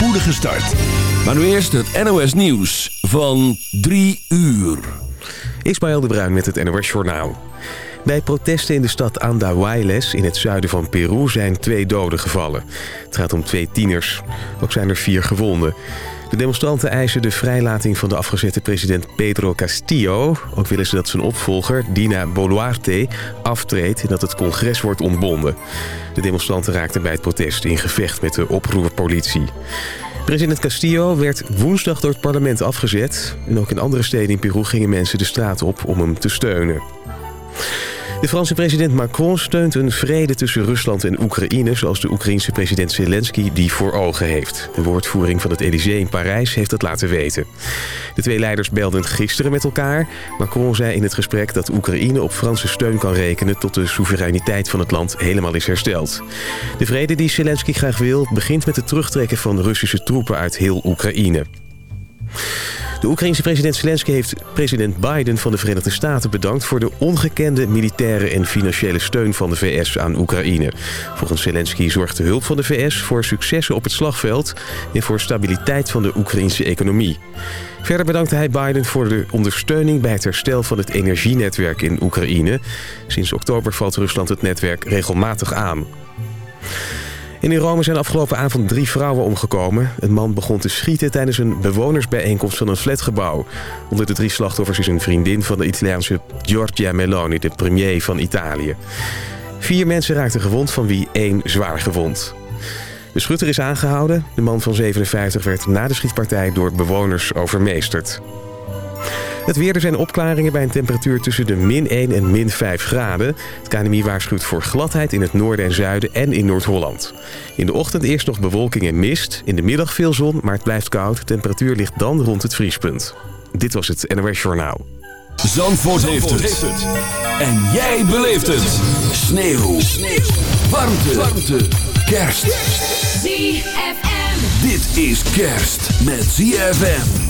spoedige start. Maar nu eerst het NOS Nieuws van 3 uur. Ismaël de Bruin met het NOS Journaal. Bij protesten in de stad Andahuayles in het zuiden van Peru zijn twee doden gevallen. Het gaat om twee tieners. Ook zijn er vier gewonden. De demonstranten eisen de vrijlating van de afgezette president Pedro Castillo. Ook willen ze dat zijn opvolger, Dina Boluarte, aftreedt en dat het congres wordt ontbonden. De demonstranten raakten bij het protest in gevecht met de oproerpolitie. President Castillo werd woensdag door het parlement afgezet. En ook in andere steden in Peru gingen mensen de straat op om hem te steunen. De Franse president Macron steunt een vrede tussen Rusland en Oekraïne... zoals de Oekraïense president Zelensky die voor ogen heeft. De woordvoering van het Elysée in Parijs heeft dat laten weten. De twee leiders belden gisteren met elkaar. Macron zei in het gesprek dat Oekraïne op Franse steun kan rekenen... tot de soevereiniteit van het land helemaal is hersteld. De vrede die Zelensky graag wil begint met het terugtrekken van Russische troepen uit heel Oekraïne. De Oekraïense president Zelensky heeft president Biden van de Verenigde Staten bedankt... voor de ongekende militaire en financiële steun van de VS aan Oekraïne. Volgens Zelensky zorgt de hulp van de VS voor successen op het slagveld... en voor stabiliteit van de Oekraïense economie. Verder bedankte hij Biden voor de ondersteuning bij het herstel van het energienetwerk in Oekraïne. Sinds oktober valt Rusland het netwerk regelmatig aan. In Rome zijn afgelopen avond drie vrouwen omgekomen. Een man begon te schieten tijdens een bewonersbijeenkomst van een flatgebouw. Onder de drie slachtoffers is een vriendin van de Italiaanse Giorgia Meloni, de premier van Italië. Vier mensen raakten gewond, van wie één zwaar gewond. De schutter is aangehouden. De man van 57 werd na de schietpartij door bewoners overmeesterd. Het weer, er zijn opklaringen bij een temperatuur tussen de min 1 en min 5 graden. Het KNMI waarschuwt voor gladheid in het noorden en zuiden en in Noord-Holland. In de ochtend eerst nog bewolking en mist. In de middag veel zon, maar het blijft koud. De temperatuur ligt dan rond het vriespunt. Dit was het NOS Journaal. Zandvoort, heeft, het. En jij beleeft het. Sneeuw. Sneeuw. Warmte. Warmte. Kerst. ZFM. Dit is kerst met ZFM.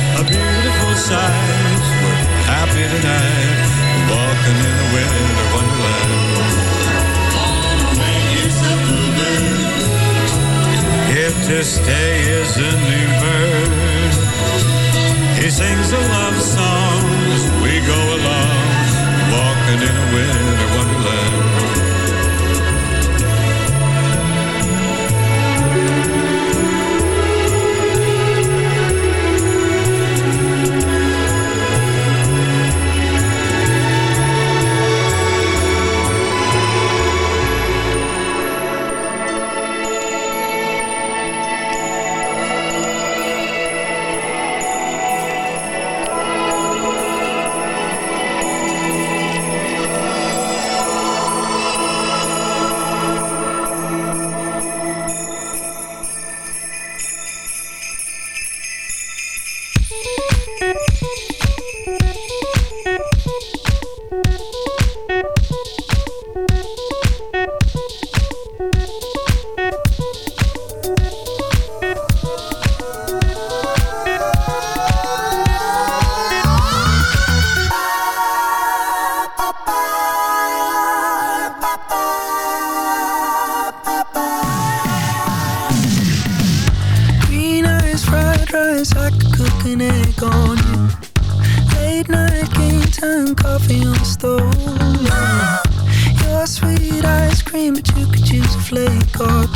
a beautiful sight. We're happy tonight, walking in a winter wonderland. If to stay is a new bird, he sings a love song as we go along, walking in a winter wonderland. I egg on you. Late night game time, coffee on the stove. Your sweet ice cream, but you could use a flake or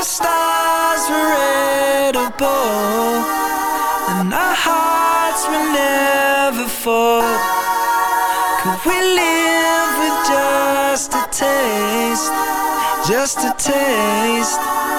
the stars were edible, And our hearts will never fall. Could we live with just a taste? Just a taste.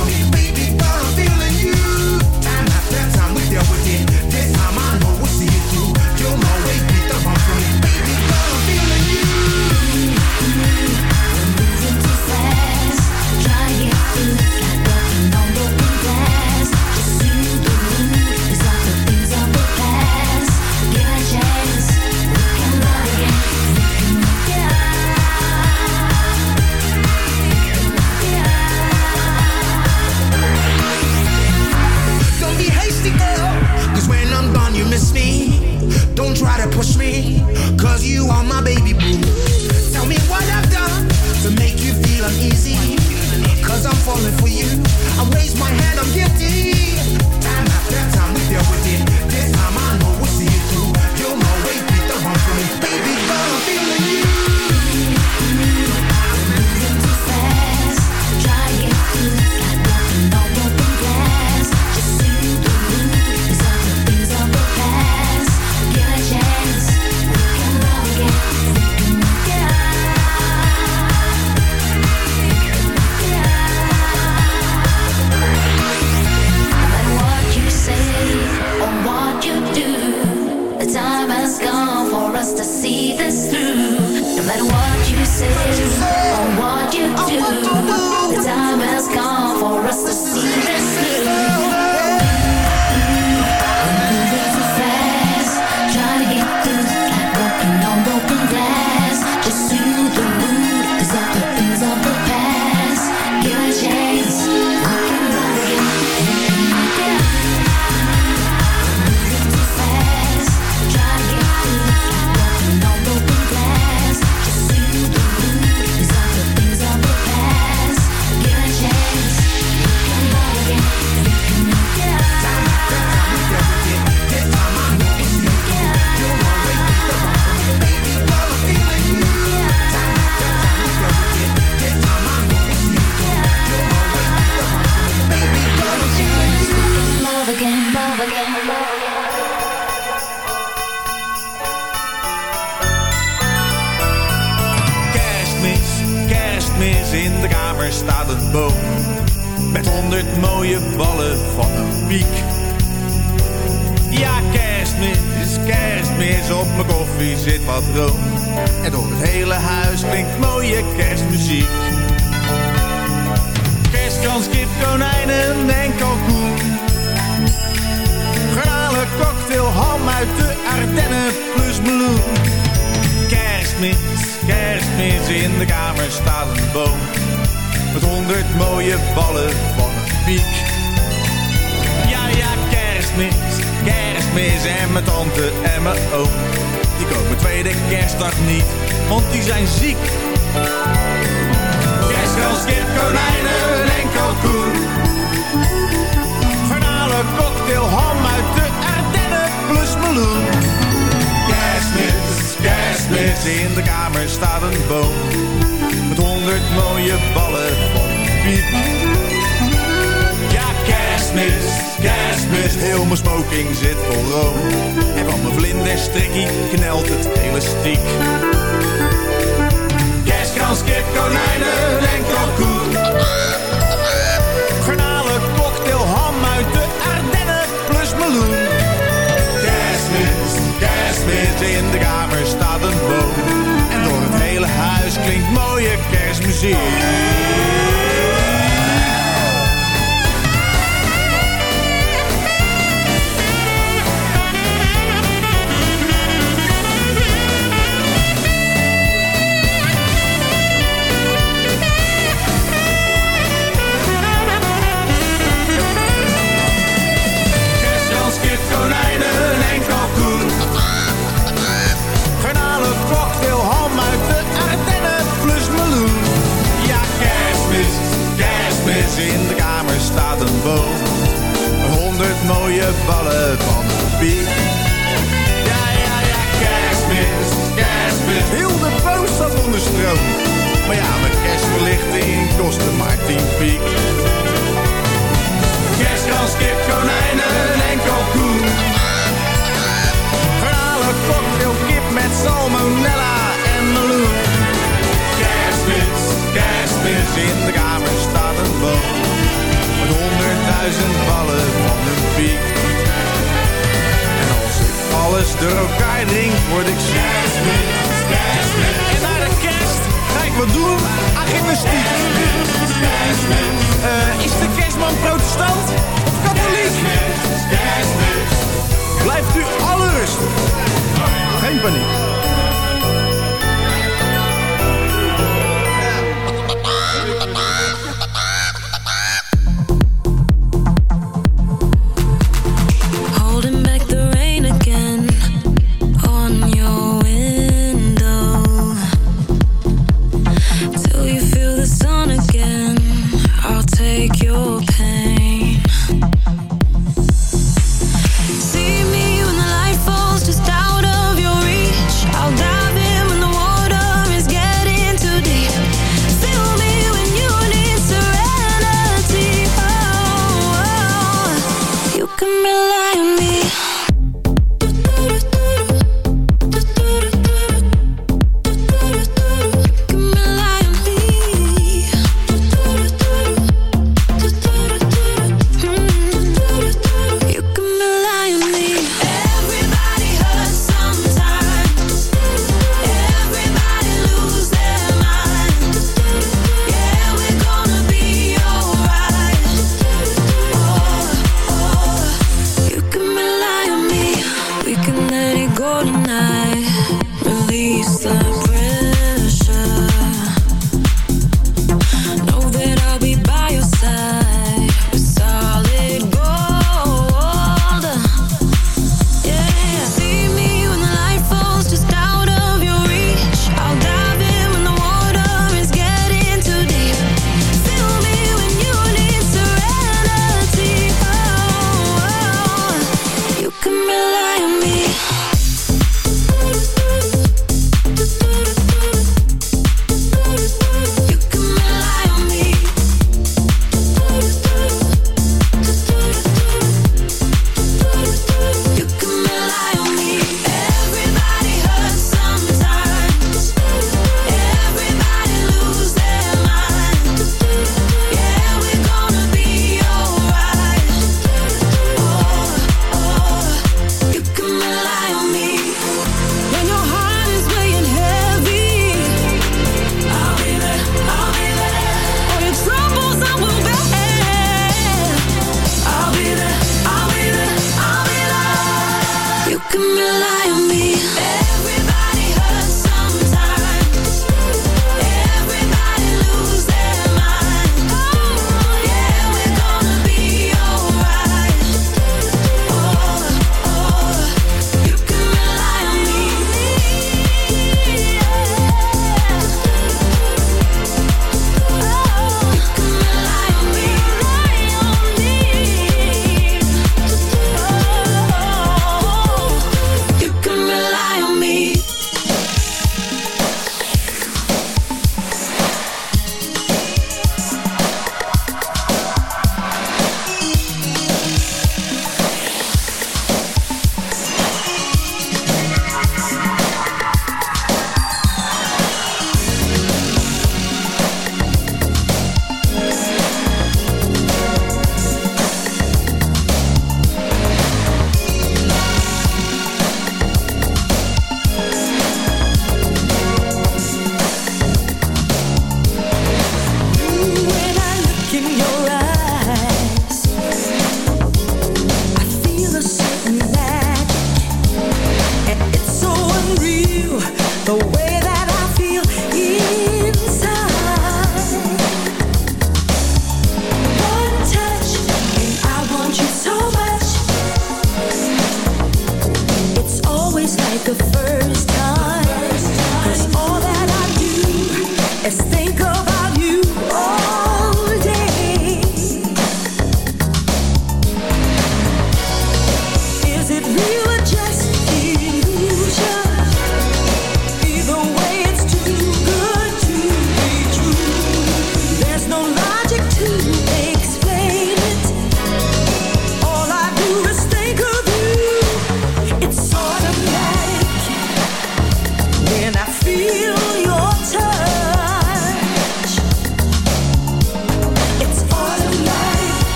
for me, baby, but I'm feeling you. Time after time with your wicked.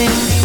living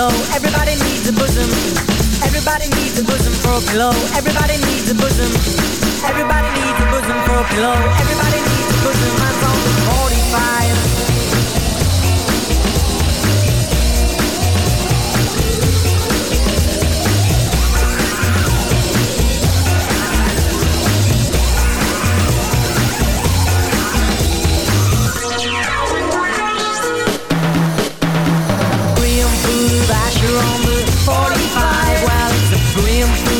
pillow. Everybody needs a bosom. Everybody needs a bosom for a pillow. Everybody needs a bosom. Everybody needs a bosom for a pillow. Everybody needs a bosom. My I'm 45. dream through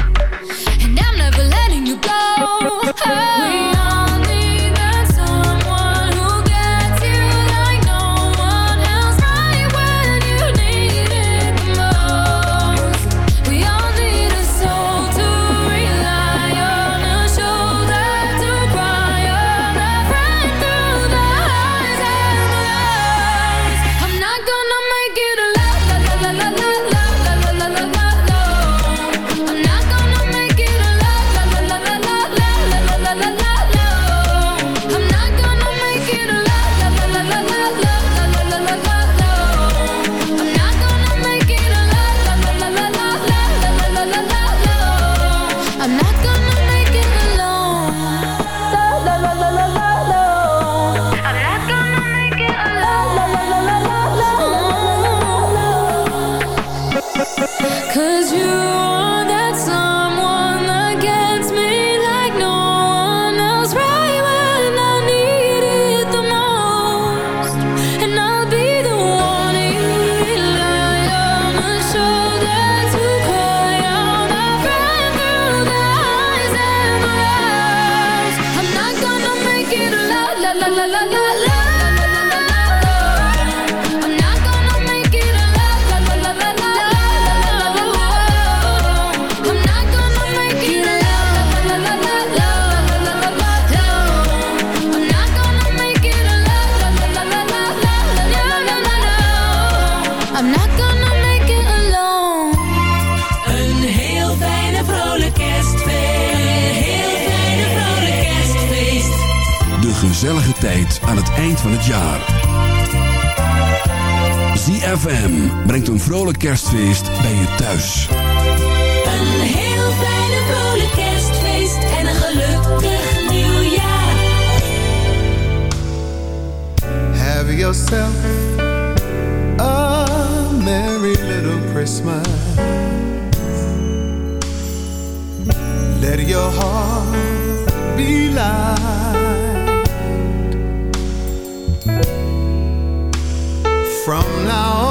Cause you aan het eind van het jaar. ZFM brengt een vrolijk kerstfeest bij je thuis. Een heel fijne vrolijk kerstfeest en een gelukkig nieuwjaar. Have yourself a merry little Christmas. Let your heart be light. from now on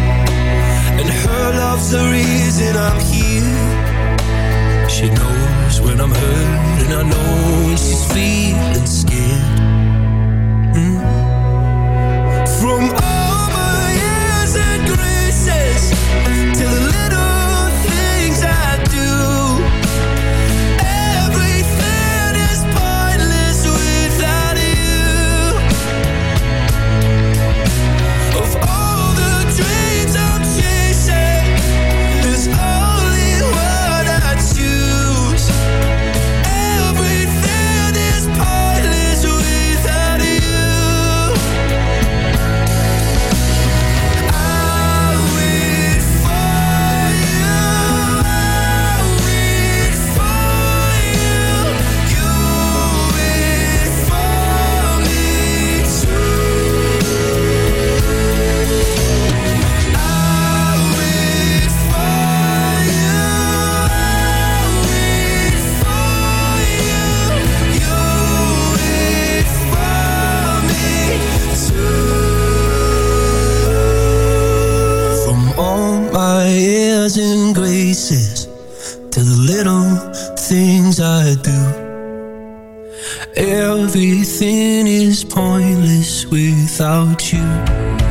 and her love's the reason I'm here. She knows when I'm hurt, and I know when she's feeling scared. Mm. From all my years and graces to the little and graces to the little things I do. Everything is pointless without you.